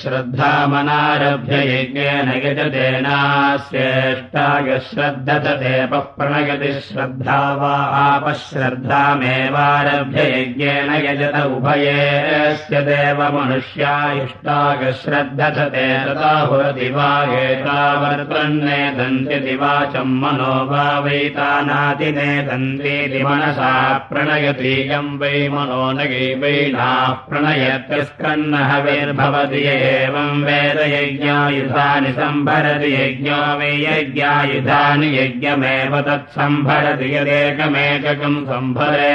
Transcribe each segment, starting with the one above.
श्रद्धामनारभ्य यज्ञेन यजतेनास्येष्टाय श्रद्धते प्रणयति श्रद्धा वा आपश्रद्धामेवारभ्य यज्ञेन यजत उभयेस्य देव मनुष्या इष्टाय श्रद्धते तथा भवति वा एतावर्तन्नेदन्ति दिवाचम् मनो वा वैतानातिनेदन्तीति मनसा प्रणयतीयम् वै मनो न गैवैनाः प्रणयत्यस्कन्नः वैर्भवति एवम् वेदयज्ञायुधानि सम्भरति यज्ञो वै यज्ञायुधानि यज्ञमेव तत्सम्भरति यदेकमेककम् सम्भरे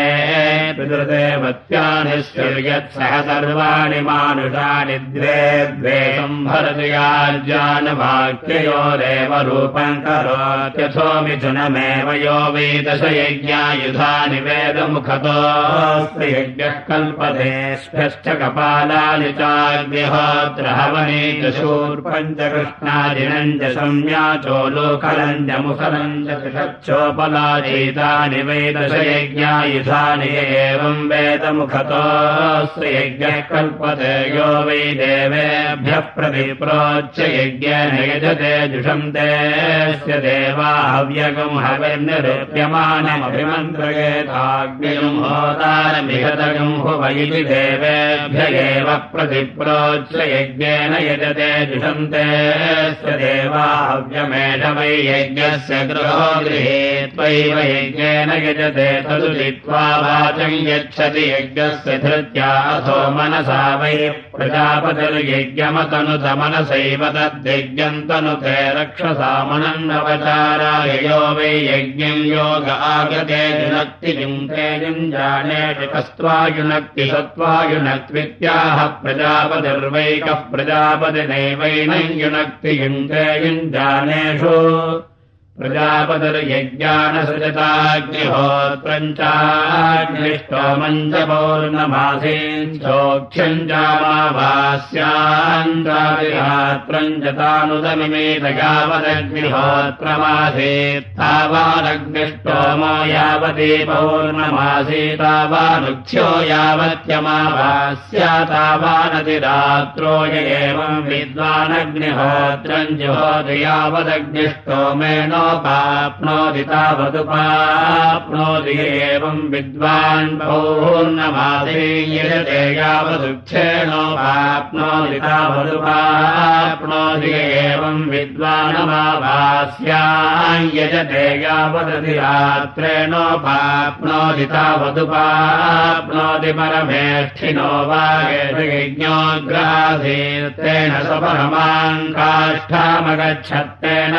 पितृदेवत्यानिश्च यत्सह सर्वाणि मानुषानि द्वे द्वे सम्भरति याज्ञानवाक्ययोरेव रूपम् करोत्यथो मिथुनमेव यो वै दशयज्ञायुधानि वेदमुखतोऽस्ति यज्ञः कल्पतेष्भ्यश्च कपालानि चाग्निहोत्र हवने च शूर्पञ्च कृष्णादिनम् च संज्ञाचो लोकलम् च मुखलम् च त्रिषच्चोपलाचेतानि वै दशयज्ञायुधानि एवम् वेदमुखतोऽस्ति यज्ञः कल्पते यो वै देवेभ्यः प्रतिप्रोच्च यज्ञेन यजते जुषन्तेऽस्य देवा हव्यगम् हविर्निरूप्यमानमभिमन्त्रयेताग्निम् होतारमिहतगम् हुव इति देवेभ्य एव प्रतिप्रोच्च यज्ञेन यजते जुषन्तेऽस्य देवा हव्यमेष वै यज्ञस्य गृहो गृहे त्वैव यज्ञेन यजते तदु लित्वा वाचम् यच्छति यज्ञस्य धृत्या मनसा वै प्रजापतिर्यज्ञमतनुतमनसैव तद्यज्ञम् तनुते रक्षसामनन्नवचाराय यो वै यज्ञम् योग आगते युनक्ति युङ्क्ते युञ्जानेषु कस्त्वायुनक्ति सत्त्वायुनक्त्वित्याह प्रजापतिर्वैकः प्रजापतिनैवैनम् युनक्ति युङ्क्ते युञ्जानेषु प्रजापतिर्यज्ञानसृजताग्निहोत्रम् चाग्निष्टोमम् च पौर्णमासीम् चोक्ष्यम् चामावास्यान्तादिरात्रम् च तानुदमिमेतयावदग्निहोत्रमासीत् तावानग्निष्टोमो यावती पौर्णमासी य एवम् विद्वानग्निहोत्रम् जुहोति यावदग्निष्टोमेनोपाप्नोति तावदुपाप्नोति एवम् विद्वान् पौर्णमासीयते यावदुक्षेणोपाप्नोति तावदुपाप्नोति एवम् विद्वानमाभास्याम् यजते यावदधिरात्रेणोपाप्नोति तावदुपाप्नोति परमेष्ठिनो वा यज्ञोग्रासीत्तेन स्वपरमाम् काष्ठामगच्छत्तेन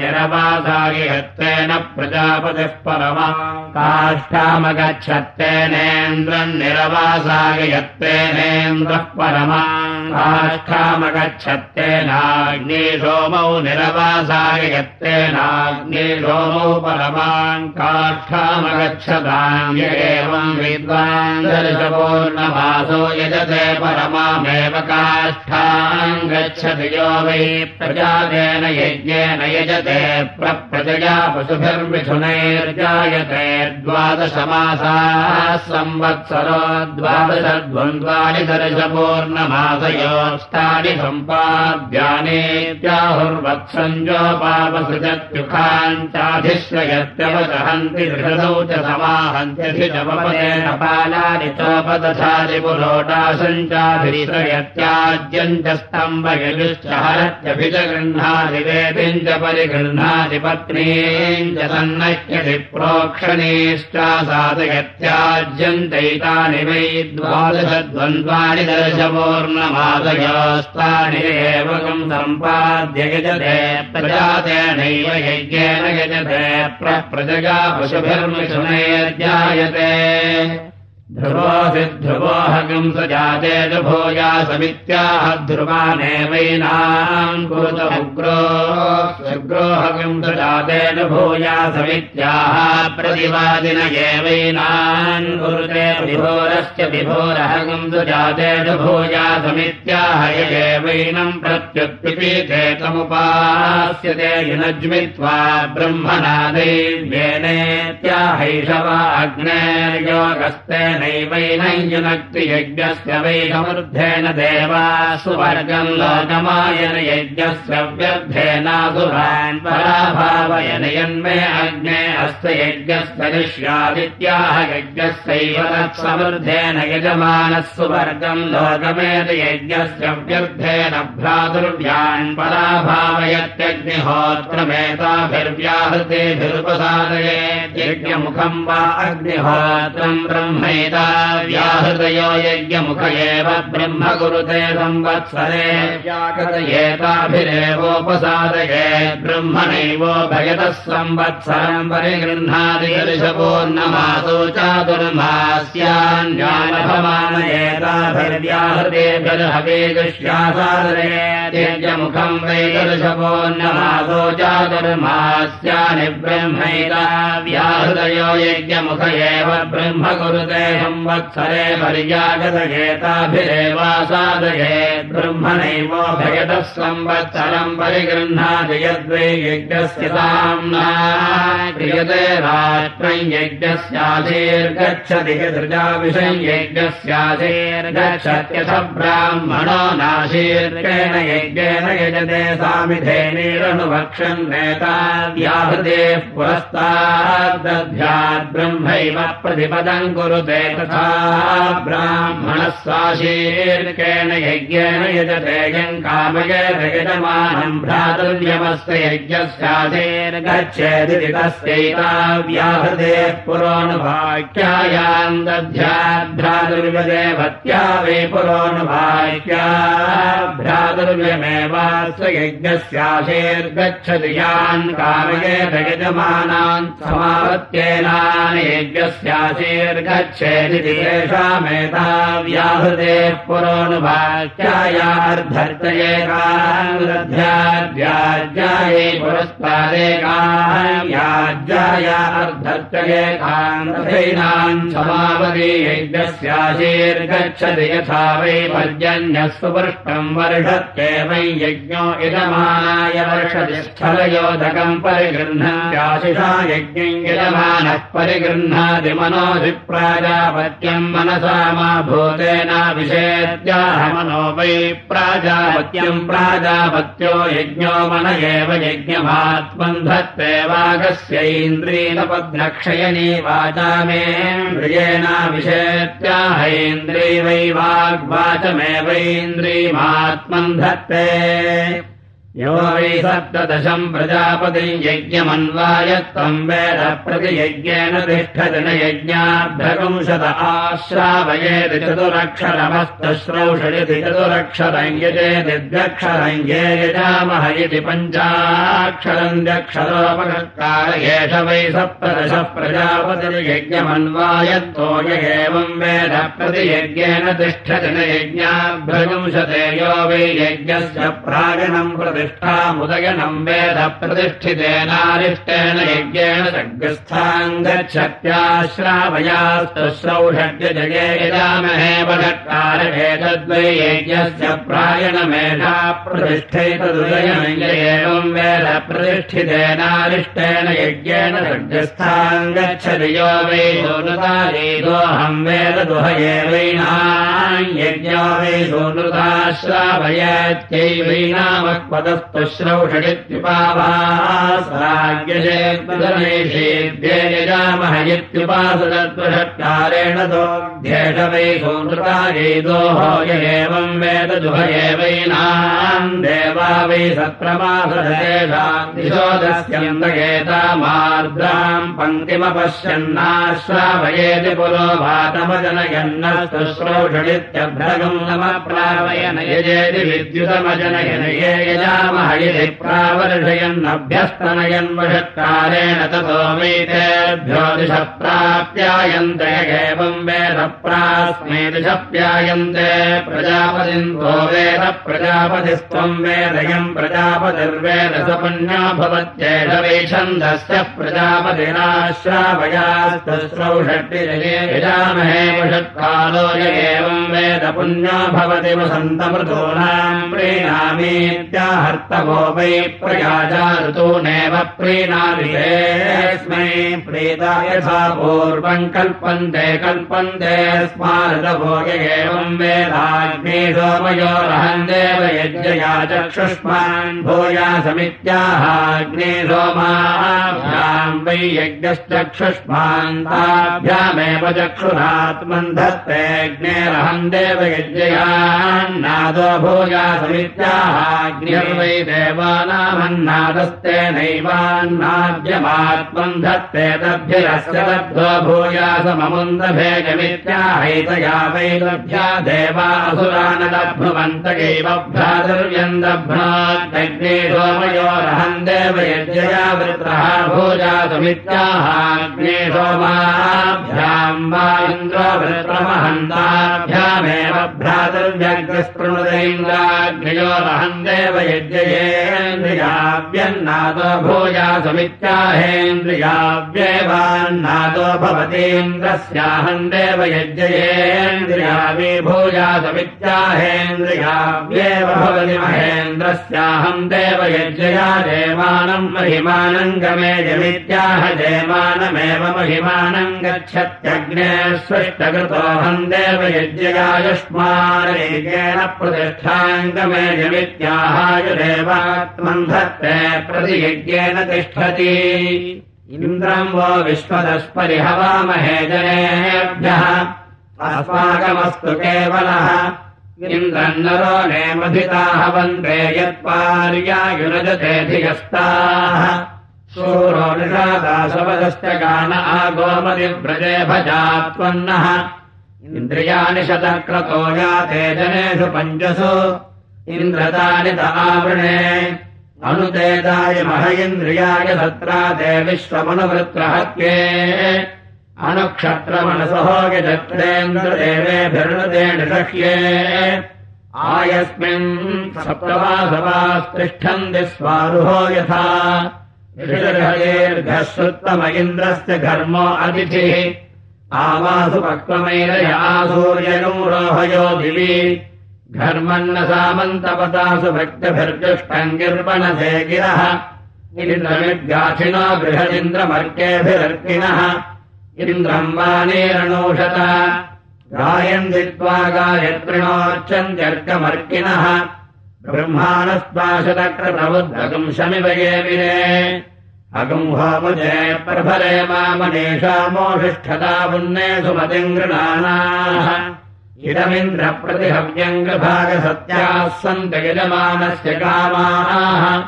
प्रजापतिर्निरवासायत्तेन प्रजापतिः परमा काष्ठामगच्छत्तेनेन्द्रम् निरवासाय परमा काष्ठामगच्छत्तेनाग्ने सोमौ निरवासाय यत्तेनाग्ने सोमौ परमाम् काष्ठामगच्छताम् य एवम् विद्वान् दर्शपूर्णमासो यजते परमामेव काष्ठाम् गच्छति यो वै प्रजातेन यज्ञेन यजते प्रप्रजया पशुभिर्मिथुनैर्जायते द्वादशमासाः संवत्सरो द्वादशद्वन्द्वानि दर्शपूर्णमासयोस्तानि सम्पाद्यानेत्याहुर्वत्सञ्जोपापसृजत्युखाञ्चाधिश्रयत्यवसहन्ति दृढदौ च समाहन्त्यधिजपदेन पालानि चोपदधाति पुरोटासञ्चाधिश्रयत्याज्यम् च वेदिम् च तन्नह्यति प्रोक्षणीश्चासादयत्याज्यन्तैतानि वै द्वादशद्वन्द्वानि एवकम् सम्पाद्य यजते प्रजातेनैव यज्ञेन यजते प्रजगा पशुभिर्मिथुनैर्जायते ध्रुवोऽसि ध्रुवोऽहगम् स जाते च भूया समित्याह ध्रुवानेवैनाम् कुरुतमुग्रो शुग्रोहगम् स जाते च भूया समित्याह प्रतिवादिन एवैनान् कुरुते विभोरश्च विभोरहगम् स जाते च भूया समित्याह प्रत्युत्पिपीते तमुपास्यते युनज्मित्वा ब्रह्मणा दैव्येनेत्याहैषवा अग्नेर्योगस्तेन नैवैन युनक्ति यज्ञस्य वै समृद्धेन देवा लोकमायन यज्ञस्य व्यर्थेनासुरान् पराभावयन यन्मे अग्ने अस्य यज्ञस्य निष्यादित्याह यज्ञस्यैव तत्समृद्धेन यजमानः सुवर्गम् लोकमेत यज्ञस्य व्यर्थेन भ्रातुर्व्यान् पराभावयत्यग्निहोत्रमेताभिर्व्याहृतेभिरुपसादये यज्ञमुखम् वा अग्निहोत्रम् ब्रह्मैता व्याहृतयो यज्ञमुख एव ब्रह्म कुरुते संवत्सरे। व्याकरयेताभिरेवोपसादये ब्रह्मणैवो भयतः संवत्सरम् परिगृह्णाति ऋषपोर्णमासो चातुर्मास्यान्यानभमानयेताभिर्व्याहृतेभिर्हवेगुष्यासादरे यज्ञमुखम् वै ऋषपोर्णमासो चातुर्मास्यानि ब्रह्मैता व्याहृतयो यज्ञमुख एव ब्रह्म कुरुते संवत्सरे पर्यागतगेताभिरेवासादये ब्रह्मणैवो भयतः संवत्सरम् परिगृह्णाति यद्वै यज्ञस्य साम्ना क्रियते राष्ट्रम् यज्ञस्याधीर्गच्छति यदृजाविषम् यज्ञस्याधीर्गच्छत्यथ ब्राह्मणो नाशीर्गेण यज्ञेन यजते सामिधेनीरनुभक्षन् नेता व्याहृतेः पुरस्ताद्दध्यात् ब्रह्मैव प्रतिपदम् कुरुते तथा ब्राह्मणः स्वाशीर्केण यज्ञेन यजते यम् कामयेत यजमानम् भ्रातृव्यमस्य यज्ञस्याधीर्गच्छेदिति तस्यैता व्याहृतेः पुरोनुभाक्यायाम् दध्याद्भ्रातुर्यदेवत्या वै पुरोनुभाक्या भ्रातुर्यमेवास्य यज्ञस्याशेर्गच्छति यान् कामयेत यजमानान् समावत्येनानि यज्ञस्याशेर्गच्छेदिति तेषामेता व्याहृतेः पुरोनुभाक्यायार्धर्तयेकाध्याध्याध्यायै पुरस्तादेकायाज्याया अर्धर्तयेकान्तैनान् समावति यज्ञस्याशीर्गच्छति यथा वै पर्जन्यः सुपृष्टम् वर्षत्येवै यज्ञो यजमानाय वर्षति स्थलयोधकम् परिगृह्णाशिषा यज्ञम् यजमानः परिगृह्णाति मनोऽधिप्राजापत्यम् मनसा मा मनो वै प्राजापत्यम् प्राजापत्यो यज्ञो मन एव यज्ञमात्मन् धत्ते वागस्यैन्द्रीनपद्रक्षयणी वाचा मेन्द्रियेणाभिषेत्याहैन्द्री वै वाग्वाचमेवैन्द्रीमात्मन् धत्ते यो वै सप्तदशम् प्रजापतिम् यज्ञमन्वायत्वम् वेद प्रतियज्ञेन तिष्ठति न यज्ञाभ्यगुंशत आश्रावयेति चतुरक्षरमस्तश्रौषयति चतुरक्षरम् यजेति द्व्यक्षरम् ये यजामह इति पञ्चाक्षरम् द्यक्षरोपकार एष वै सप्तदशः प्रजापतिर्यज्ञमन्वायत्तो य एवम् वेद प्रतियज्ञेन तिष्ठति न यज्ञाभ्यगुंशते यो वै यज्ञस्य प्रागणम् प्रति प्रतिष्ठामुदयनम् वेद प्रतिष्ठितेनारिष्टेन यज्ञेन सग्रस्थाम् गच्छत्याश्रावयास्तु श्रौषड्यजये यजामहे वषट्कारकेतद्वै यज्ञस्य प्रायणमेधा प्रतिष्ठैतदुदयनम् एवम् वेद प्रतिष्ठितेनारिष्टेन यज्ञेन सग्रस्थाम् गच्छति यो वै सोनुतारीदोऽहम् वेद दुहये वैनाम् यज्ञो वै सोनुताश्रावयत्यैवैनामक्पद यजामहयत्युपासदत्वषत्कारेण दोऽध्येष वै सोनृतायैदोः य एवम् वेद जुहयेवैनाम् देवा वै सत्रमासदेशाम् दिशोदस्यन्दगेतामार्द्राम् पङ्क्तिमपश्यन्नाश्रावयेति पुरोभातमजनयन्नस्तुश्रौषडित्यभ्रगम् नमप्रावयन यजेति विद्युतमजनयन ये यजामहयति प्रावर्षयन्नभ्यस्तनयन् वषत्कारेण ततो वैतेभ्यो दिश प्राप्यायन्ते एवम् वेद प्रास्मे दिश प्यायन्ते प्रजापतिन्तो वेद प्रजापतिस्त्वम् वेदयम् प्रजापतिर्वेदसपुण्यो भवत्येष वैछन्दस्य प्रजापतिराश्रावयास्तस्रौषट्टिजये यजामहे वषत्कालो य एवम् वेद पुण्यो भवति वसन्तमृतूनाम् वै प्रयाजा ऋतूनेव प्रीणादिस्मै प्रीता यथा पूर्वम् कल्पन्ते कल्पन्ते स्मारतभोग एवम् वेदाग्ने सोमयो रहन् देव यज्ञया चक्षुष्मान् भूयासमित्याहाग्ने सोमाभ्याम् वै यज्ञश्चक्षुष्मान्ताभ्यामेव चक्षुरात्मन् धत्तेऽग्नेरहम् देव यज्ञयान्नादो भूयासमित्याहाग्निर्वै देवानामन्नादस्ते नैवान्नाद्यमात्मन् धत्ते तद्भिरस्य लब्धो भूयासममुन्दभेजमित्याहैतया वै लभ्या देवासुरान लभ्नुवन्त एव भ्रातुर्यम् दभ्नाग्ने सोमयोरहम् देव यज्ञया वृत्रः भूयासमित्याहाग्ने सोमाभ्याम् वा इन्द्रो वृत्रमहन्ताभ्यामेव भ्रातुर्यग्रस्पृणुदैन्द्राग्नयोरहम् देव यज्ञयेन्द्रियाव्यन्नादो भूयासमित्याहेन्द्रियाव्येवान्नादो भवतीन्द्रस्याहम् देव यज्ञयेन्द्रियावि भूयासमित्याहेन्द्रियाव्येव भवति महेन्द्रस्याहम् देव यज्ञया देवानम् महिमानम् गमेयमित्याह देवानमेव महिमानम् गच्छत्यग्ने स्पष्टकृतोऽहम् देव यज्ञयायुष्मानेकेन प्रतिष्ठाङ्गमेयमित्याहाय देवात्मम् धत्ते प्रतियज्ञेन तिष्ठति। इन्द्रम् वो विश्वदस्परिहवामहे जनेभ्यः। अस्माकमस्तु केवलः। इन्द्रन्नरो नेमधिताः वन्दे यत्पार्यायुनजतेऽधिगस्ताः शूरो निषादासवदश्च गान आगोमतिव्रजे भजात्वन्नः। इन्द्रियाणि शतक्रतो याते जनेषु पञ्चसु इन्द्रतानि त आवृणे अनुतेदाय मह इन्द्रियाय सत्रा ते विश्वमनुवृत्रहत्ये। अनुक्षत्रमणसहोगजत्रेन्द्रदेवेभिर्णुते निषह्ये। आयस्मिन् सप्तवासवास्तिष्ठन्ति स्वारुहो यथा। इन्द्रस्य घर्मो अतिथिः। आवासु पक्वमैरया सूर्यगौरोहयो दिवि घर्मन्न सामन्तपतासु भक्तिभिर्जुष्टम् गिर्वणसे गिरः इन्द्रमिद्गाथिनो बृहदिन्द्रमर्केभिरर्किणः इन्द्रम् वाणीरणोषत गायन्ति त्वा गायत्रिणोर्चन्त्यर्कमर्किणः ब्रह्माणस्त्वाशतक्रप्रबुद्धकम् शमिव ये विरे अगम् होमजे प्रभरे मामनेषामोषिष्ठता पुन्ने सुमतिम् गृणानाः इदमिन्द्रप्रतिहव्यम् गृभागसत्याः सन्त यजमानस्य कामाः।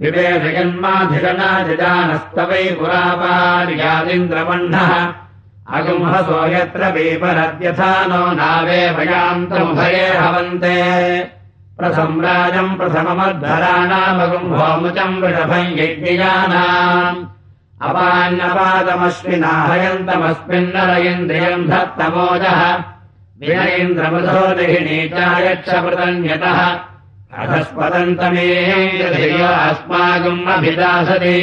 विवेशयन्माधिगणाजिजानस्तवै पुरापार्यादिन्द्रवह्नः अगुंहसो यत्र पीपरद्यथा नो नावे भयान्तमुभये हवन्ते। प्रसम्राजम् प्रथममद्धराणामगुम्भोमुचम् वृषभम् यज्ञयानाम्। अपान्यपादमश्विनाहयन्तमस्मिन्नर इन्द्रियम् धत्तमोजः अधस्पदन्तमेयो अस्माकम् अभिदासति।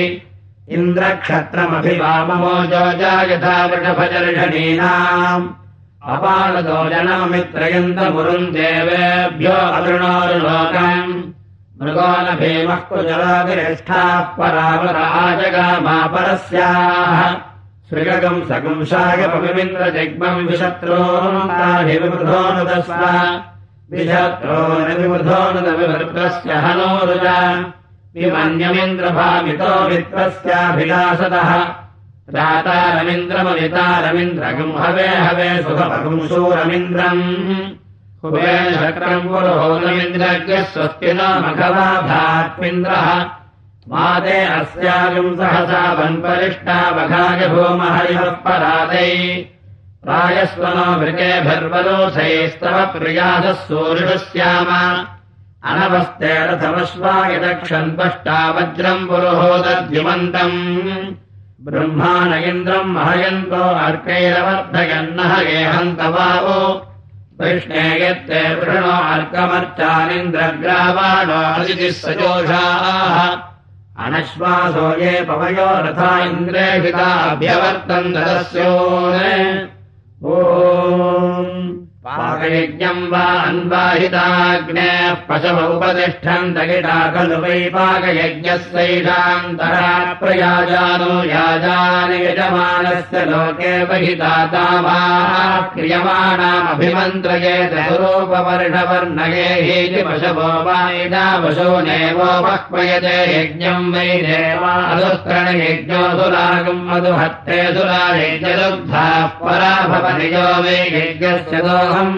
इन्द्रक्षत्रमभिवाममोजो जायथा वृषभजर्षणीनाम् अपानतो जनममित्रयन्तमुरुम् देवेभ्यो अदृणोरुलोकम् मृगो न भीमः कुजलातिरेष्ठाः परावराजगामापरस्याः सृगगम् सगुंसायपमिन्द्रजग्मम् विशत्रोन्ताभिवृधो नुदस्व। विशत्रो न विवृधो नुदविवृत्रस्य हनोरुज विमन्यमिन्द्रभामितो मित्रस्याभिलासतः रातारमिन्द्रमनितारमिन्द्रगम् हवे हवे शक्रम् पुरोहोदमिन्द्रज्ञः स्वस्ति न मघवा धात्मिन्द्रः माते अस्यागम् सहसा वन्परिष्टा वघाय भूमहरिवः परादै प्रायस्वनो वृकेभिर्वलोसैस्तव प्रियासः सूरिषः स्याम। अनवस्ते रथमश्वायदक्षन् पष्टा वज्रम् पुरुहोदद्युमन्तम्। ब्रह्माण इन्द्रम् महयन्तो अर्कैरवर्धयन्नः गेहन्त वावो कृष्णे यत्ते वृणो अर्कमर्चानिन्द्रग्रावाणो अदितिः सजोषाः अनश्वासो ये पवयो रथा इन्द्रेभिताभ्यवर्तन् ददस्यो ॐ पाकयज्ञम् वा अन्वाहिताग्ने पशव उपतिष्ठन्त गिटा खलु वै पाकयज्ञस्यैषान्तरा प्रयाजानो याजानि यजमानस्य लोके बहिताता वा क्रियमाणामभिमन्त्रयेत स्वरूपवर्णवर्णये हेति पशवो वा यदा वशो नैवोपक्वयते यज्ञम् वै देवादुत्रणयज्ञोऽसुरागम् मधुहत्ते सुरायज्ञदुग्धाः परा भवति यो वै यज्ञस्य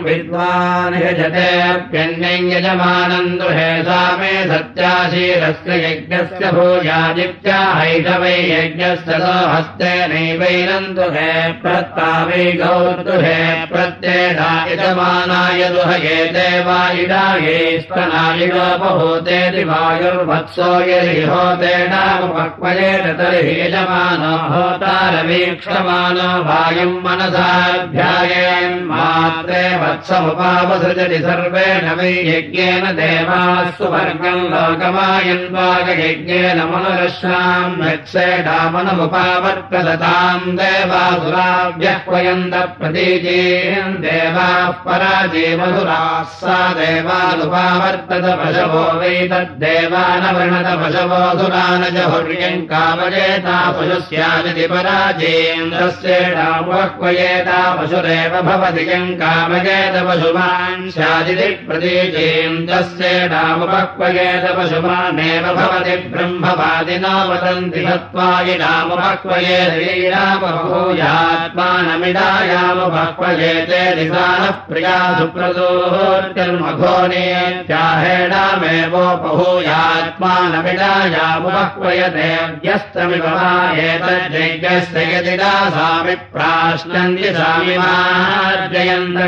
विद्वान् यजतेऽप्यन्यै यजमानम् दुहे सा मे सत्याशीरस्य यज्ञस्य भूयादित्याहैष वै यज्ञस्य दोहस्ते नैवैनम् दुहे प्रत्ता वै गौर्दुहे प्रत्येषा यजमानाय दुहये देवा इडाये स्तनायुगोपभूतेति वायुर्वत्सो यदि होतेनामुपक्वयेत तर्हि यजमानो होतारवीक्षमानो वायुम् मनसाध्यायेन्मात्रे वत्समुपावसृजति सर्वेण वै यज्ञेन देवाः सुवर्गम् लोकमायन् वागयज्ञेन मनुरश्नाम् यत्सेडामनमुपावर्तदताम् देवासुराव्यह्वयन्त प्रतीजीन् देवाः पराजे मधुराः सा देवानुपावर्तत पशवो वै तद्देवानवृणत पशवो सुरानजहुर्यम् कामयेता पशुस्यादिति पराजेन्द्रस्येडामुपह्वयेता पशुरेव भवति यम् कामयेत पशुमान् स्यादिति प्रतीजेन्द्रस्येडामुपह्वयेत पशुमानेव भवति ब्रह्मवादिना वदन्ति सत्त्वायिडामुपह्वये श्रीरामभूयात्मानमिडायामुपह्वयेते दिशानः प्रिया सुप्रदोर्तिर्मघोनेत्याहेणामेवोपहूयात्मानमिडायामुपह्वयते व्यस्तमिव वा एतज्जैज्ञस्य यदिदासामि प्राश्नन्ति सामिमार्जयन्त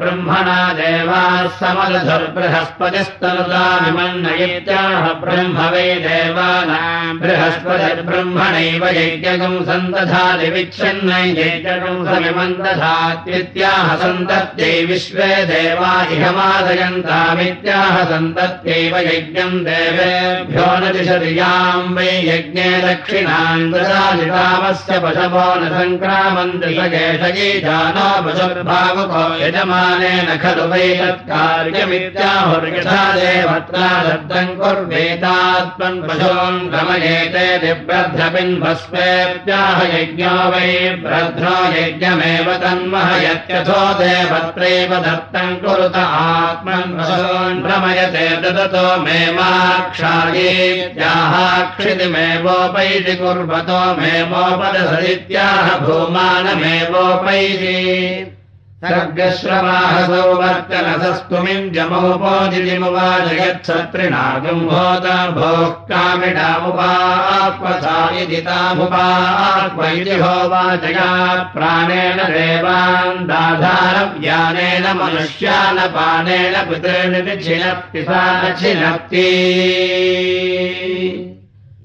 ब्रह्मणा देवाः समलधुर्बृहस्पतिस्तनुतामिमन्नयित्याह ब्रह्म वै देवानाम् बृहस्पतिर्ब्रह्मणैव यज्ञकम् सन्दधाति विच्छिन्नै यज्ञकम् समिमन्दधात्वित्याह सन्तत्यै विश्वे देवा इहमादयन्तामित्याह सन्तत्यैव यज्ञम् देवेभ्यो न दिशतियाम् वै यज्ञे दक्षिणाम् ददाजितामस्य पशवो न सङ्क्रामन्ति स केशगीजानो पशुर्भावुको यजमानेन खलु वै तत्कार्यमित्याहुर्यथा देवत्रा दत्तम् कुर्वेतात्मन् पशून् रमयेते दिव्रध्रपिन्भस्मेत्याह यज्ञो वै ब्रध्नो यज्ञमेव तन्मह यत्यथो देवत्रैव दत्तम् कुरुत आत्मन् पशून् भ्रमयते ददतो मे माक्षायेत्याहाक्षितिमेवोपैति कुर्वतो मे मोपदसदित्याह भूमानमेवोपैति सर्गश्रवाहसौ वर्तनसस्तुमिम् जमोपोदिमुवाजयत्सत्रिणागम् भोत भोः कामिडामुपाक्वसा इति तामुपाक्व इति होवाचया प्राणेन देवान् दाधारव्यानेन मनुष्यानपानेन पितॄनिति छिनत्ति सा न छिनत्ति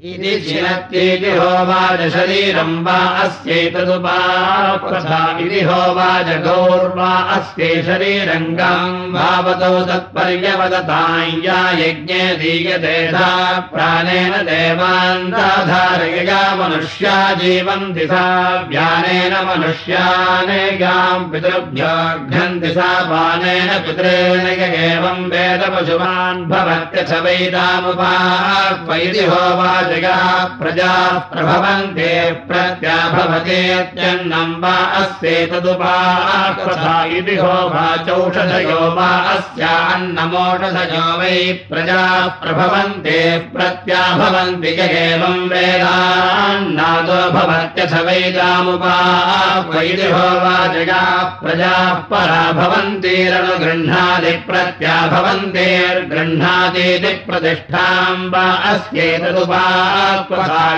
इति छिनत्येति होवाच शरीरम् वा अस्यैतदुपाक्वथा इति होवाच गौर्वा शरीरङ्गाम् भावतो तत्पर्यवदताम् या यज्ञे दीयते सा प्राणेन देवान् दाधारयया मनुष्या जीवन्ति सा व्यानेन मनुष्यानेगाम् पितृभ्योऽघ्नन्ति सा पानेन पितॄण एवम् वेदपशुमान् भवत्यथ वैदामुपाक्वैति होवाच प्रजाः प्रभवन्ते प्रत्याभवतेत्यन्नम् वा अस्येतदुपाकथा इति हो वाचौषधयो वा अस्यान्नमोषधयो वै प्रजाः प्रभवन्ते प्रत्याभवन्ति य एवम् वेदान्नादो भवत्यथ वैदामुपाक्वैति हो वाचयाः प्रजाः परा भवन्तीरनुगृह्णाति प्रत्याभवन्तेर्गृह्णातीति प्रतिष्ठाम् वा अस्येतदुपा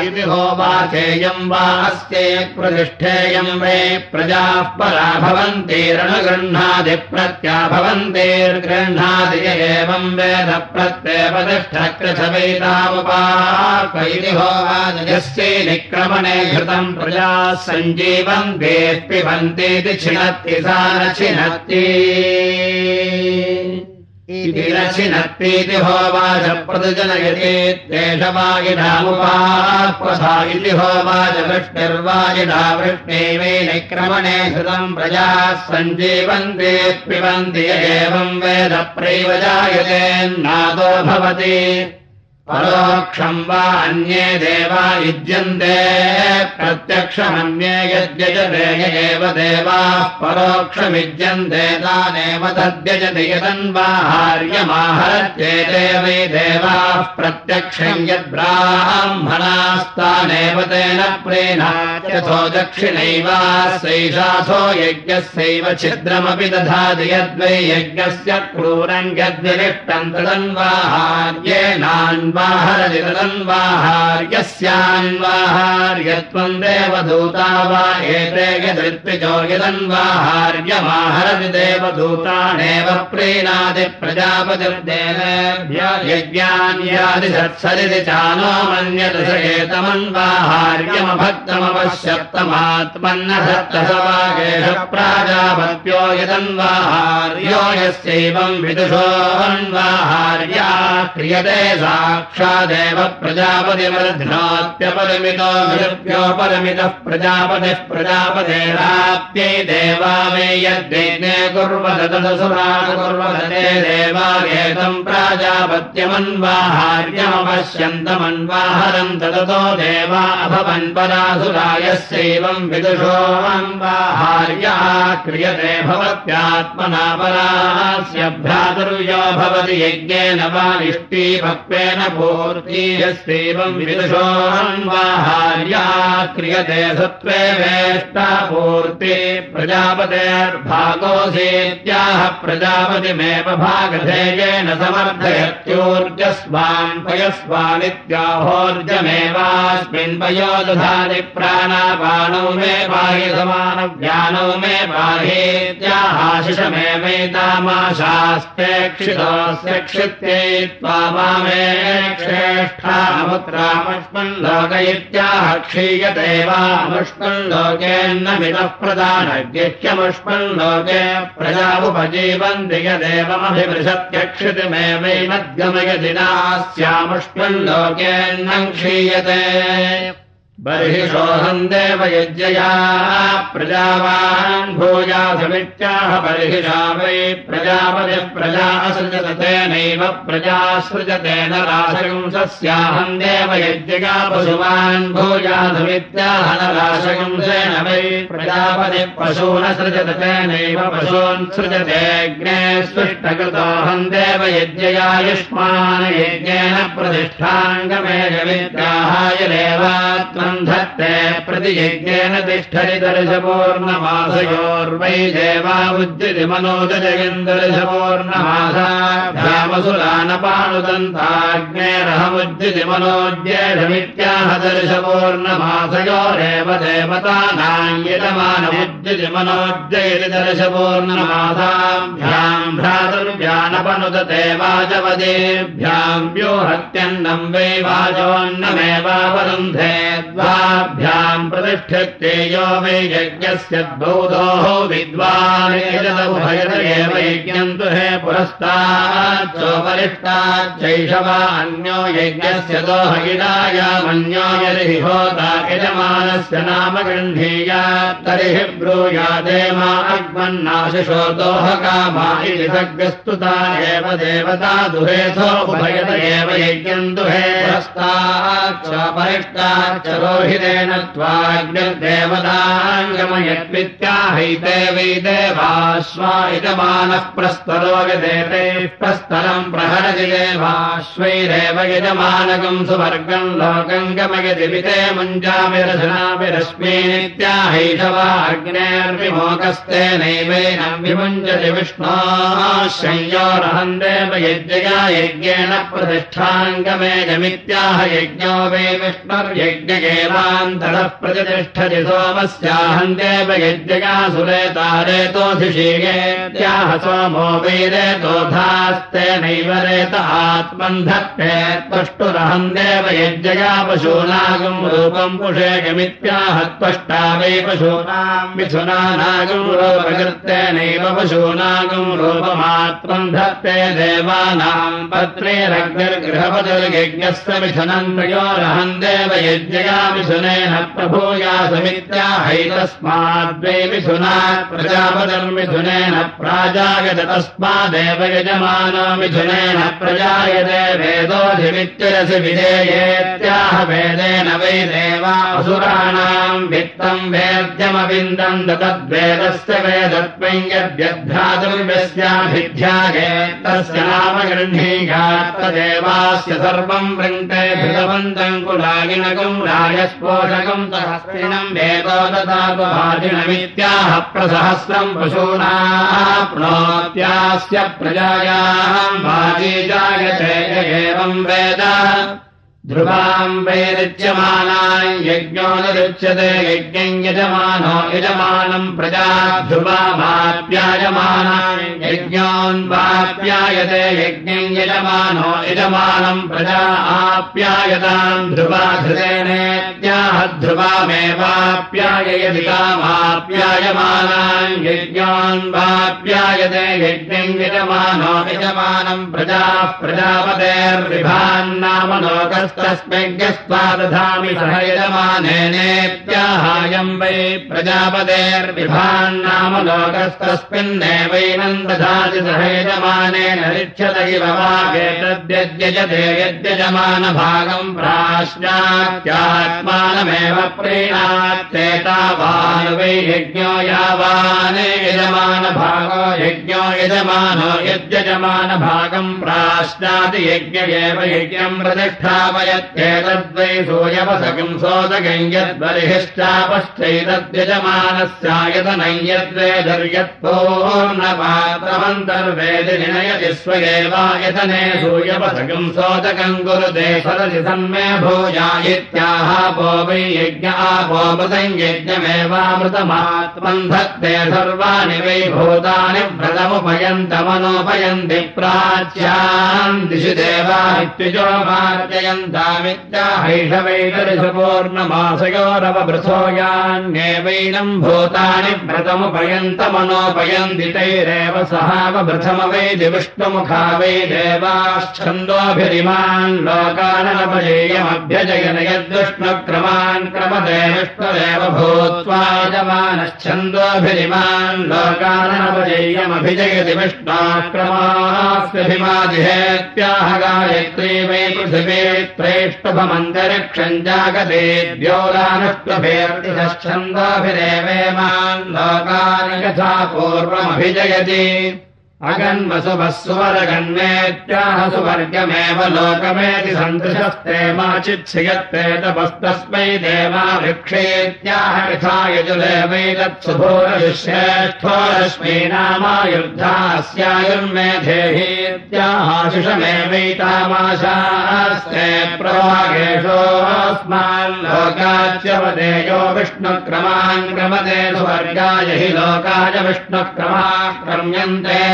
इति होवाचेयम् वा अस्ये प्रतिष्ठेयम् वै प्रजाः परा भवन्तिरणगृह्णादि प्रत्याभवन्तेर्गृह्णादि एवम् वेद प्रत्ययपतिष्ठकृथवैतामुपाकैति होवाजयस्यै निक्रमणे घृतम् प्रजाः सञ्जीवन्ते पिबन्तीति छिनत्ति सा न छिनत्ति इति होवाच प्रदजनयति देशवायिनामुपापथा इति होवाच वृष्टिर्वायिना वृष्णेवे निक्रमणे श्रुतम् प्रजाः सञ्जीवन्ते पिबन्ति एवम् वेदप्रैव जायतेन्नादो भवति परोक्षम् वा अन्ये देवा युज्यन्ते प्रत्यक्षमन्ये यद्यजते एव देवाः परोक्षमिज्यन्ते तानेव तद्यजति यदन्वाहार्यमाहरत्येते वै देवाः प्रत्यक्षम् यद्ब्राह्मणास्तानेव तेन प्रेणाथो दक्षिणैवासैषाथो यज्ञस्यैव छिद्रमपि दधाति यद्वै यज्ञस्य क्रूरम् यद्विरिष्टम् तदन्वाहार्येणान् न्वाहार्यस्यान्वाहार्यत्वम् देवदूता वा एते यदृत्विजो यदन्वाहार्यमाहरति देवदूतानेव प्रीणादि प्रजापतिर्देवेभ्यज्ञान्यादि सत्सरिति चानो मन्यत स एतमन्वाहार्यमभक्तमपश्यत्तमात्मन्न सत्तसवागेश प्राजापत्यो यदन्वाहार्यो यस्यैवम् विदुषोऽन्वाहार्या क्रियते सा साक्षादेव प्रजापतिमर्ध्नात्यपरिमितो मृभ्योपरिमितः प्रजापतिः प्रजापतेराप्त्यै देवा मे तदसुरा कुर्वते देवागेतम् प्राजापत्यमन्वाहार्यमपश्यन्तमन्वाहरम् तदतो देवा अभवन् परासुरायस्यैवम् विदुषोऽन्वाहार्यः क्रियते भवत्यात्मना परास्य भ्रातुर्यो भवति यज्ञेन वा निष्टीभक्त्वेन पूर्तीयस्यैवम् विदुषोऽन्वाहार्या क्रियते सत्त्वे वेष्टापूर्ति प्रजापतेर्भागोऽसीत्याह प्रजापतिमेव भागधेयेन समर्थयत्योर्जस्वान् पयस्वानित्याहोर्जमेवास्मिन् पयो दधाति प्राणापाणौ मे पाहि समानज्ञानौ मे पाहेत्याहाशिषमेवैतामाशास्तेक्षितोऽस्य क्षित्यै त्वा मामे श्रेष्ठामुत्रामुष्मन् लोक इत्याह क्षीयते वामुष्मन् लोकेन्नमितः प्रदानज्ञमुष्मन् लोके प्रजामुपजीवन्ति यदेवमभिवृषत्यक्षितिमेवैमद्गमयति नास्यामुष्मन् लोकेन्नम् क्षीयते बर्हिषोऽहम् देवयज्ञया प्रजावान् भूयासमित्याह बर्हिषा वै प्रजापतिः प्रजा असृजत प्रजा सृजतेन राशकंसस्याहम् देवयज्ञया पशुमान् भूयासमित्याह न राशकंसेन वै प्रजापतिः पशून सृजत तेनैव पशून् सृजतेऽग्ने स्पृष्टकृतोऽहम् देवयज्ञया युष्मान् यज्ञेन प्रतिष्ठाङ्गमेजमित्याहाय देवात्म धत्ते प्रतियज्ञेन तिष्ठति दर्शपूर्णमासयोर्वै देवावुज्यति मनोजयन्दर्शपूर्णमासाभ्यामसुलानपाणुदन्ताग्नेरहमुज्यति मनोज्येषमित्याह दर्शपूर्णमासयोरेव देवतानाङ्गितमानमुज्यति मनोज्जयति दर्शपूर्णमासाभ्याम् भ्रातुर्व्यानपनुदते वाचवदेभ्याम् व्योहत्यन्नम् वै वाचोन्नमेवावरुन्धे द्वाभ्याम् प्रतिष्ठत्ते यो वै यज्ञस्य द्वौदोः विद्वान् यज्ञम् तु हे पुरस्ताच्चोपरिष्टाच्चैष वा अन्यो यज्ञस्य दोहगिडायामन्यो यदि होता यजमानस्य नाम गृह्णीयात् तर्हि ब्रूयादे मा अग्मन्नाशिषो दोहकामा इति सग्रस्तुता एव देवता दुहेथो उभयत एव यज्ञम् दुहे पुरस्ताच्चोपरिष्टाच्च रोहितेन त्वाग्निर्देवताङ्गमयत्वित्याहैते वै देवाश्वा यजमानः प्रस्तरो यदेतैः प्रस्तरम् प्रहरति देवाश्वैरेव यजमानकम् सुवर्गम् लोकम् गमयति विते मुञ्जामिरशनाभिरश्मीनित्याहैषवाग्नेर्विमोकस्तेनैवेन विमुञ्जति विष्णोः संयोरहम् देव यज्ञया यज्ञेन प्रतिष्ठाङ्गमेजमित्याह यज्ञो वै विष्णुर्यज्ञगेवान्तरः प्रतिष्ठति सोमस्याहम् देव यज्ञगासुरेतारेतोऽधिषीयेत्याह सोमो वैरेतोधास्तेनैव रेत आत्मन् धत्ते त्वष्टुरहम् देव यज्ञया पुषेयमित्याह त्वष्टा वै पशूनाम् मिथुनानागम् रूपकृत्येनैव पशूनागम् रूपमात्रम् धत्ते देवानाम् पत्रेरग्निर्गृहपतिर्यज्ञस्य मिथुनम् त्रयोरहम् देव यज्ञया मिथुनेन प्रभूया समित्याहैतस्माद्वै मिथुना प्रजापतिर्मिथुनेन प्राजायत तस्मादेव यजमानो मिथुनेन प्रजायते वेदोऽधिमित्यरसि विधेयेत्याह वेदेन वै देवासुराणाम् वित्तम् वेद्यमविन्दम् तद्वेदस्य वेदत्वम् यद्यध्यातुर्व्यस्याभिध्याये तस्य नाम गृह्णीयात्तदेवास्य सर्वम् वृङ्क्ते भृतवन्तम् कुलागिनकम् राजस्पोषकम् सहस्रिणम् वेदो ददातुभाजिनमित्याह प्रसहस्रम् पशूनाप्नोत्यास्य प्रजायाम् भाजी जायते एवम् वेद ध्रुवाम् वैरुच्यमानाम् यज्ञो न रुच्यते यज्ञम् यजमानो यजमानम् प्रजा ध्रुवामाप्यायमानाम् यज्ञोन्वाप्यायते यज्ञम् यजमानो यजमानम् प्रजा आप्यायताम् ध्रुवा धृतेनेत्याह ध्रुवामेवाप्याययति कामाप्यायमानाम् यज्ञोन्वाप्यायते यज्ञम् यजमानो यजमानम् प्रजाः प्रजापतेर्विभान्नाम तस्मै दधामि सह यजमानेनेत्याहायम् वै प्रजापतेर्विभान्नाम लोकस्तस्मिन्नेवैनम् दधाति सह यजमानेन रिच्यत इव वागेतद्यज्यजते यद्यजमानभागम् प्राश्नात्यात्मानमेव प्रीणात्येतावान् वै यज्ञो यावान् यजमानभागो यज्ञो यजमानो यद्यजमानभागम् प्राश्नाति यज्ञ एव यज्ञम् प्रतिष्ठापय यत्येतद्वै सूयवसकम् सोदकम् यद्बर्हिश्चापश्चैतद्यजमानस्यायतनम् यद्वेदर्यत्पूर्णपात्रमन्तर्वेदि निनयति स्वयेवायतने सूयवसकम् सोदकम् गुरुदे सरसि सन्मे भूया इत्याहापो वै यज्ञ आपोपतम् यज्ञमेवामृतमात्मम् धत्ते सर्वाणि वै भूतानि व्रतमुपयन्तमनोपयन्ति प्राच्याम् दिशि देवा इत्युजो मार्जयन्त ैषवैदर्शपूर्णमासयोरवभृथोयान्येवैनम् भूतानि व्रतमुपयन्तमनोपयन्ति तैरेव सहावभृथम वैदि विष्णुमुखा वै देवाश्छन्दोऽभिरिमान् लोकानपजेयमभ्यजयन यद्विष्णुक्रमान् क्रमदे विष्णुरेव भूत्वा यजमानश्छन्दोऽभिरिमान् लोकानपजेयमभिजयति विष्णाक्रमास्यभिमादिहेत्याह गायत्री वै जागते द्योरानुष्टुभेर्तिच्छन्दाभिरेवेमान् लोकानि यथा पूर्वमभिजयति अगन्वसुभः सुवरगन्मेत्याह सुवर्गमेव लोकमेति सन्तृशस्ते माचिच्छियत्ते तपस्तस्मै देवाभिक्षेत्याह यजुले वै तत्सुभोरविश्रेष्ठो रश्मीनामायुर्धास्यायुर्मेधेहीत्याहाशिषमेवैतामाशास्ते प्रभागेशोऽस्माल्लोकाच्यवदेयो विष्णुक्रमान् क्रमते सुवर्गाय हि लोकाय विष्णुक्रमा क्रम्यन्ते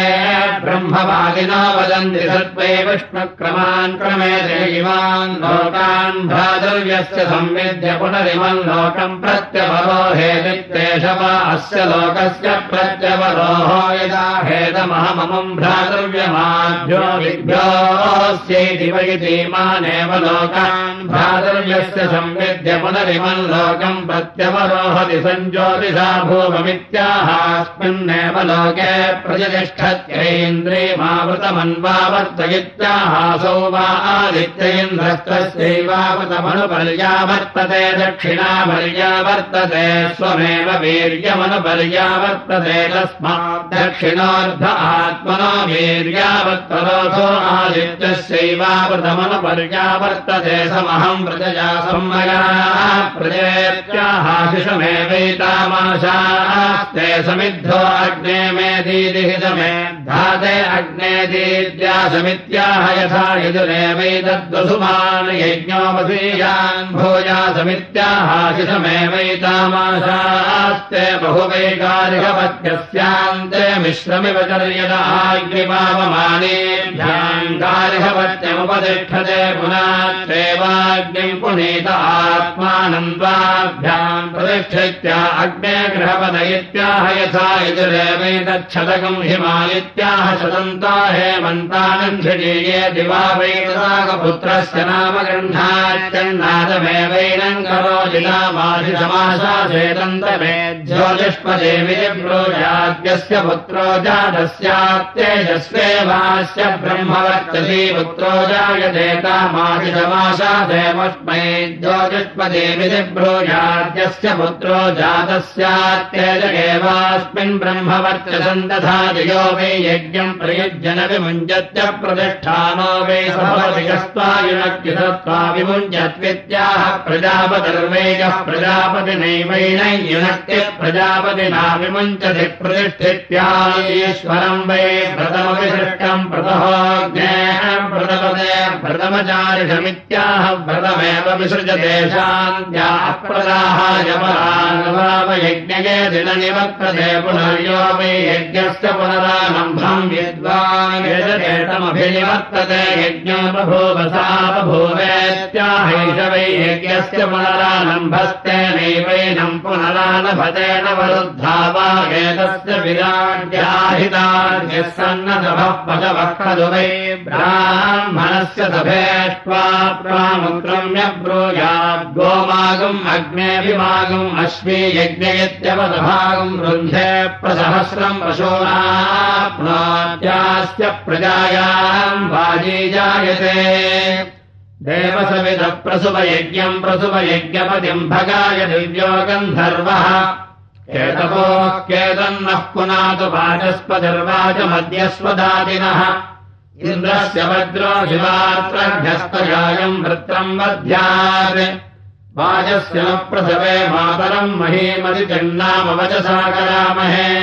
ब्रह्मवादिना वदन्ति सत्त्वे विष्णुक्रमान् क्रमे देवान् लोकान् भ्रातव्यस्य संविद्य पुनरिमम् लोकम् प्रत्यवरो हेदित्येष वा अस्य लोकस्य प्रत्यवरोः यदा हेदमहममम् भ्रातव्यमाभ्यो विभ्योऽस्यैति वैतीमानेव लोकान् भ्रातव्यस्य संविद्य पुनरिमम् लोकम् प्रत्यवरोहति सञ्ज्योतिषा भूममित्याहास्मिन्नेव लोके प्रत्यैन्द्रियमावृतमन्वावर्तयित्याहासौ वा आदित्यैन्द्रस्तस्यैवावृतमनुपर्या वर्तते दक्षिणापर्या वर्तते स्वमेव वीर्यमनुपर्या वर्तते तस्मात् दक्षिणार्ध आत्मनो वीर्यावत्परोधो आदित्यस्यैवावृतमनुपर्या वर्तते समहम् प्रजया सम्मया प्रजेत्याहाशिषमेवैतामाशास्ते समिद्धो अग्ने मे दीदिहितमे धाते अग्ने दीद्या समित्याह यथा यजुरेवैतद्वसुमान् यज्ञोपसीयान् भूया समित्याहाशिषमेवैतामाशास्ते बहुवैकारिकपत्यस्यान्ते मिश्रमिव चर्यत आग्निपावमाने गार्हवत्यमुपतिष्ठते पुनात्रेवाग्निम् पुनीत आत्मानम् द्वाभ्याम् प्रतिष्ठित्य अग्ने गृहपद इत्याह यथा यजुरेवैतच्छतकम् हिमालित्याह शतन्ता हेमन्तानम् षडीये दिवा वैतदाकपुत्रस्य नाम गृह्णात्यन्नादमेवैनम् करोजिनामाशिषमाशासेदन्तमे ज्योतिष्पदेवी ब्रोजाद्यस्य पुत्रो जातस्यात्येजस्वेवास्य ब्रह्मवर्चसी पुत्रो जायदेतामाशिषमाशासेमस्मै ज्योतिष्पदेवि ब्रोजाद्यस्य पुत्रो जातस्यात्येज एवास्मिन् ब्रह्मवर्चसम् तथा दियो वै यज्ञम् प्रयुज्यन विमुञ्जत्य प्रतिष्ठानो वै सभवतिकस्त्वायुनक्युधत्वा विमुञ्जत्वित्याह प्रजापतिर्वेगः प्रजापतिनैवैन युनक्ति प्रजापतिना विमुञ्चति प्रतिष्ठित्याश्वरम् वै व्रतमविसृष्टम् प्रतहोज्ञेः व्रतपदे व्रतमचारिषमित्याह व्रतमेव परान्वावयज्ञये दिननिवर्तते पुनर्यो वै यज्ञस्य पुनरारम्भम् विद्वान् यजतेतमभिनिवर्तते यज्ञो बभूवसा बभूवेत्याहैष वै यज्ञस्य पुनरारम्भस्तेनैवैनम् पुनरानभतेन वरुद्धा वा एतस्य विराड्याहितार्यः सन्नदभः पशवः खलु वै ब्राह्मणस्य दभेष्ट्वा प्रामुक्रम्य ब्रूयात् गोमागम् अग्नेऽभिमागम् अश्वे यज्ञयत्यवदभागम् वृन्धे प्रसहस्रम् पशूनाप्नोत्यास्य प्रजायाम् वाजी जायते। देवसविदः प्रसुभयज्ञम् प्रसुभयज्ञपतिम् भगाय दिव्यो गन्धर्वः। केतपोः केतन्नः पुनातु वाचस्पतिर्वाचमद्यस्वदादिनः इन्द्रस्य वज्रो शिवात्रभ्यस्तजायम् वृत्रम् वध्यात्। वाजस्य न प्रसवे मातरम् महीमदिजन्नामवचसा करामहे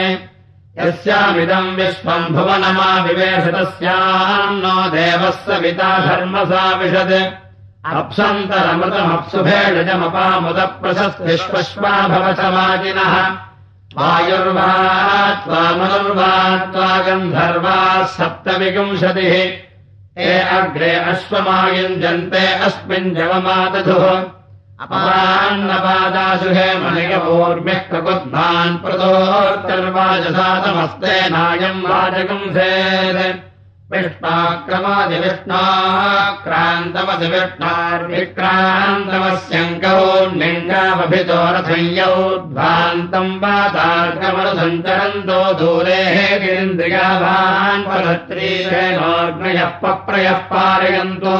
यस्यामिदम् विश्वम् भुवनमा विवेशतस्याम् नो देवः सविता धर्मसा विशत् अप्सन्तरमृतमप्सुभेडजमपामुदप्रशस्तिष्पश्वा भवसमाजिनः वायुर्वा त्वामनुर्वा त्वा ते अग्रे अश्वमायुञ्जन्ते अस्मिन् जवमादधुः अपान्नपादासु हे मणिकपूर्म्यः प्रकुद्भान् प्रदोर्तर्वाजसातमस्ते नायम् सेत् वाजगुंसेत् विष्णाक्रमादिविष्णार्विक्रान्तमस्यङ्कौर्लिङ्गामभितो रथयौद्भान्तम् वातार्कमनुसञ्चरन्तो दूरेः गिरिन्द्रियाभान् परत्रीशेनोऽग्नयः पप्रयः पारयन्तो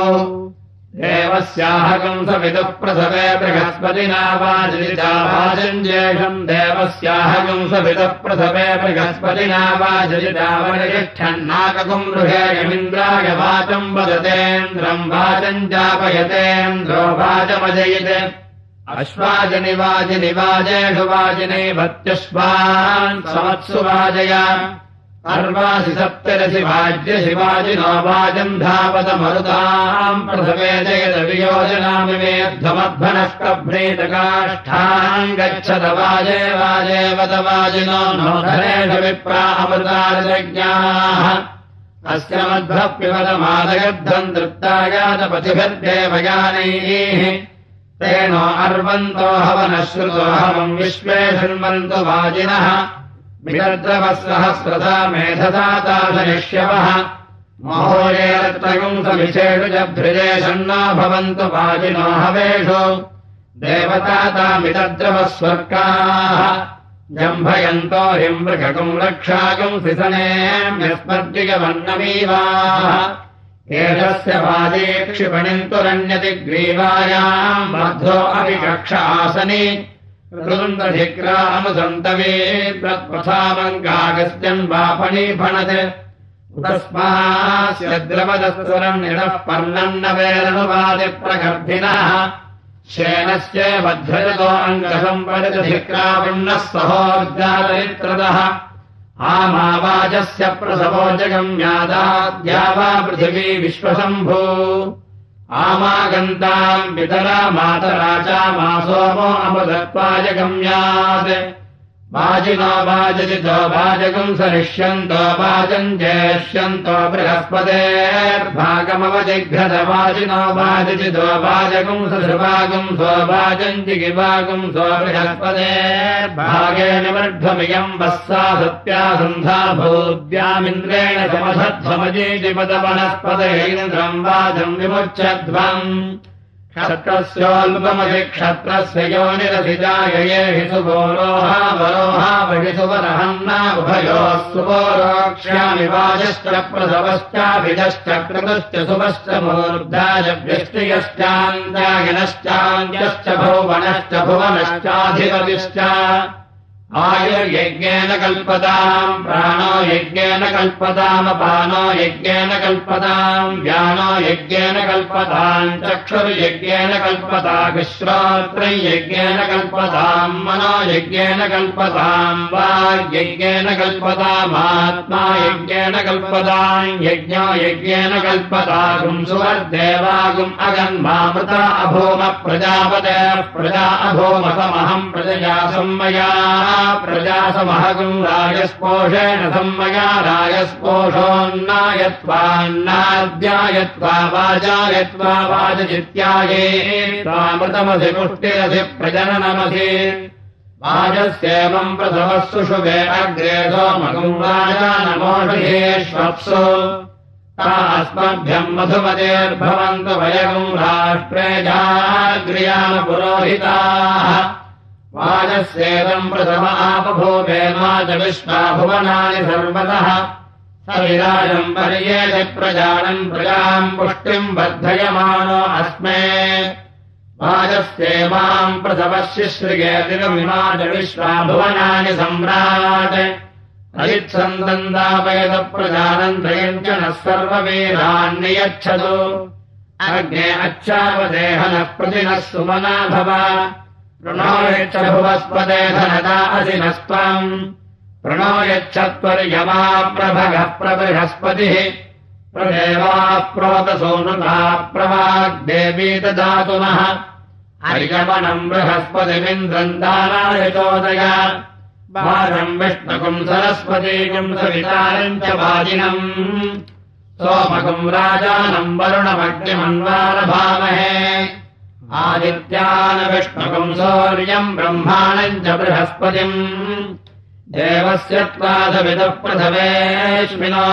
देवस्याहकम् सविदुः प्रसवे बृहस्पतिना वाजिता वाचञ्जेषम् देवस्याहकम् सविदुः प्रसवे बृहस्पतिना वाजितावनिष्ठन्नाककुम् गृहे यमिन्द्राय वाचम् वदतेन्द्रम् वाचम् चापयतेन्द्रो वाचमजयित् अश्वाजनिवाजिनिवाजेषु वाजिने भक्त्यश्वान् समत्सु वाजय अर्वासि सप्तरसि वाज्य शिवाजिनो वाजम् धावतमरुताम् प्रथमे जयत वियोजनामिमेद्धमध्वनस्तभ्रेतकाष्ठाम् गच्छत वाजे वाजेवत वाजिनो नो मध्वः पिबदमादयद्धम् तृप्तायातपथिभिर्देवयानैः तेनो अर्वन्तो हवनः श्रुतोऽहमम् विश्वे शृण्वन्तु वाजिनः विदर्द्रवः सहस्रथा मेधसा तादृश्यवः महोरेरत्रयम् समिषेषु च भृजेषन्ना भवन्तु वाजिनो हवेषु। देवतातामिदद्रवः स्वर्गाः जम्भयन्तो हिम् मृगकम् रक्षाकम् सिसनेऽस्मर्जिगवर्णमीवाः एषस्य वाजे क्षिपणिम् तुरण्यति ग्रीवायाम् मध्वो अपि कक्ष आसनि ृन्दधिक्रामसन्तवे प्रथामङ्गागस्त्यन् वापणी फणत् तस्मास्य द्रवदस्वरम् निरः पर्णन्नवेरणुवादिप्रगर्भिणः शेनस्य मध्यजतो अङ्गसम्परितधिक्रावण्णः सहोर्जातरित्रतः आमावाजस्य प्रसवो वा पृथिवी विश्वशम्भू आमागन्ताम् पितरा मातरा च मा सोमो अमुदत्वाय गम्यात् वाजिनो वाजजितो वाजकम् सरिष्यन्तो वाजम् जेष्यन्तो बृहस्पतेर्भागमवजिघ्रत वाजिनो वाजजितो वाजकम् सधृभागम् स्ववाजम् जिगिवागम् स्वबृहस्पतेर्भागेन वर्ध्वमियम् वस्सा सत्या सन्धा भूद्यामिन्द्रेण समधत्वमजीजिपदवनस्पतेन्द्रम् वाजम् विमुच्यध्वम् क्षत्रस्योऽल्पमधि क्षत्रस्य योनिरधिजाय ये हि सुगोरोहा वरोहा वहि सुवरहन्ना उभयोः सुगोरोक्ष्यामि वाजश्च प्रसवश्चाभिजश्च क्रतुश्च सुभश्च मूर्धाजव्यष्टियश्चान्त्यायनश्चान्त्यश्च भुवनश्च भुवनश्चाधिपतिश्च आयुर्यज्ञेन कल्पताम् प्राणो यज्ञेन कल्पतामपानो यज्ञेन कल्पताम् व्यानो यज्ञेन कल्पताम् चक्षुर्यज्ञेन कल्पता विश्रोत्रै यज्ञेन कल्पताम् मनो यज्ञेन कल्पताम् वाग्यज्ञेन कल्पतामात्मा यज्ञेन कल्पताम् यज्ञो यज्ञेन कल्पतागुम् सुवर्देवागुम् अगन्मामृता अभूम प्रजापते प्रजा अभूमसमहम् प्रजया संमया प्रजासमहगम् राजस्पोषेण सम्मया राजस्पोषोन्नायत्वान्नाद्यायत्वा वाजायत्वा पुष्टिरसि प्रजननमसि। वाजस्येवम् प्रथमः सुषुभे अग्रे सोमगम् राजानमोषधेष्वप्सु अस्मभ्यम् मधुमतेर्भवन्तु वयगम् राष्ट्रे जाग्र्यामपुरोहिताः वाजस्येदम् प्रथम च विश्वाभुवनानि सर्वतः। स विराजम् पर्येति प्रजानम् प्रजाम् पुष्टिम् वर्धयमानो अस्मे। वाजस्येवाम् प्रथमशिश्रियेतिरमिमा च विश्वाभुवनानि सम्राट्। अयित्सन्दन्दापयतप्रजानम् त्रयम् च नः सर्ववीरान्नियच्छतु। अग्ने अच्छावदेहनः प्रतिनः सुमना भव प्रणो यच्छ भुवस्पदे धनदा असिनस्त्वम् प्रणो यच्छत्वर्यमा प्रभगः प्रबृहस्पतिः प्रदेवाः प्रोतसोनुता प्रवाग्देवी ददातु नः हरिगमनम् बृहस्पतिमिन्द्रम् दानाय चोदय वारम् विष्णुकम् सरस्वतीकम् सवितारम् च वाजिनम् सोमकम् राजानम् वरुणमग्निमन्वारभामहे आदित्यानविष्णुकम् सौर्यम् ब्रह्माणम् च बृहस्पतिम्। देवस्य त्वाधविदः प्रथवेश्मिना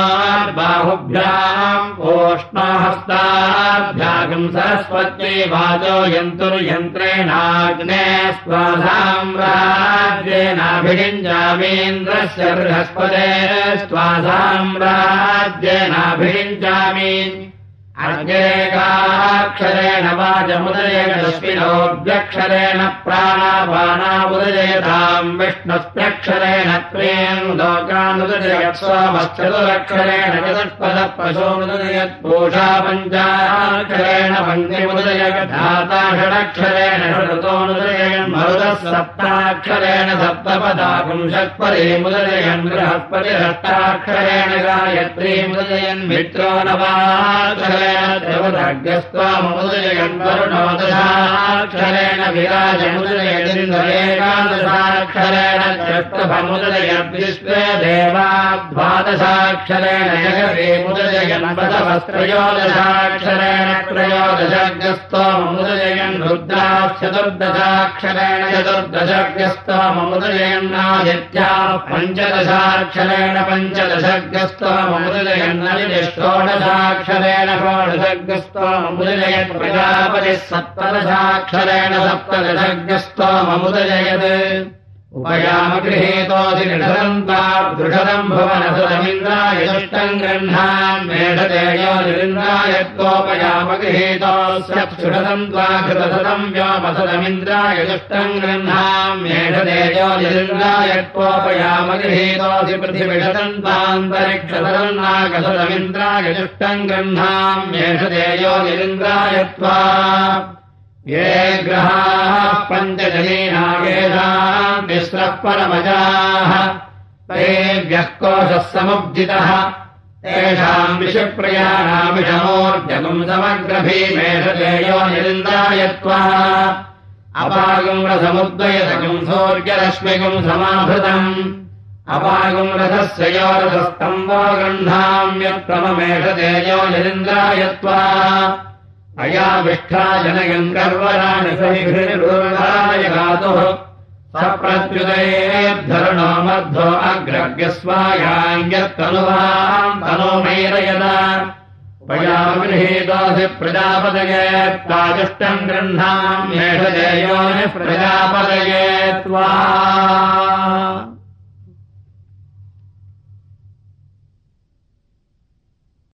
ओष्णाहस्ताभ्यागम् सरस्वत्यै वाचो यन्तुर्यन्त्रेणाग्ने स्वासाम्राज्येनाभिषिञ्जामीन्द्रस्य बृहस्पते स्वासाम्राज्येनाभिषिञ्जामि अर्गेकाक्षरेण वाचमुदयगदस्मिनोऽभ्यक्षरेण प्राणापानामुदयताम् विष्णुस्त्यक्षरेण त्रेन् लोकानुदयत् सोमश्चतुरक्षरेण चतुष्पदपशोमुदयत्पूषा पञ्चाक्षरेण पङ्क्तिमुदयगधाता षडक्षरेण षडतोनुदयन् मरुदः सप्ताक्षरेण सप्तपदाकुम् षट्परीमुदयन् बृहस्पतिरष्टाक्षरेण गायत्रीमुदयन् मित्रो नवाक्षरेण देवताग्यस्त्वामुदयन् वरुणोदशाक्षरेण विराजमुदयेकादशाक्षरेण चष्टभमुदयद्विश्वे देवा द्वादशाक्षरेण जगदेमुदयन् पदवस्त्रयोदशाक्षरेण त्रयोदशग्यस्त्वमुदयन् रुद्राश्चतुर्दशाक्षरेण चतुर्दशग्यस्त्वमुदयन्नादित्याः पञ्चदशाक्षरेण पञ्चदशग्यस्त्वमुदयन् षोडशाक्षरेण षोडशग्रस्तोमुदयत् प्रजापतिः सप्तदशाक्षरेण सप्तदशग्रस्तोममुदयत् उपयामगृहेतोऽधिनिषदन्तादृषदम् भुवनसुरमिन्द्रायजुष्टम् गृह्णान् मेढतेयो निरिन्द्रायत्वोपयामगृहेतोऽस्यक्षुषदम् द्वाघृतसदम् व्योमसदमिन्द्रायजुष्टम् गृह्णाम् मेढतेयो निरिन्द्रायत्वोपयामगृहेतोऽधि पृथिविषदम् त्वान्तरिक्षसदम् नागसदमिन्द्रायजुष्टम् गृह्णाम् मेषतेयो निरिन्द्रायत्वा ये ग्रहाः पञ्चजनीनागेषाम् तिस्रः परमजाः। तेभ्यः कोशः समुब्जितः तेषाम् विषप्रयाणामिषमोर्जगुम् समग्रभीमेषतेयो निरिन्दायत्वा अपागम् रथमुद्वयतकम् सौर्यरश्मिकम् समाभृतम् अपागम् रथस्य यो रथस्तम्बो गृह्णाम्यत्तममेष तेजो निरिन्द्रायत्वा अयाविष्ठा जनयम् गर्वराणि सहिभिर्दुर्गाय गातुः सप्रत्युदयेद्धरणो मध्वो अग्रग्यस्वायाङ्ग्यत्तनुवाम् तनोमैरयदा। प्रजागृहीतोऽसि प्रजापदये त्वाजुष्टम् गृह्णाम्येष देयोनिः प्रजापदये त्वा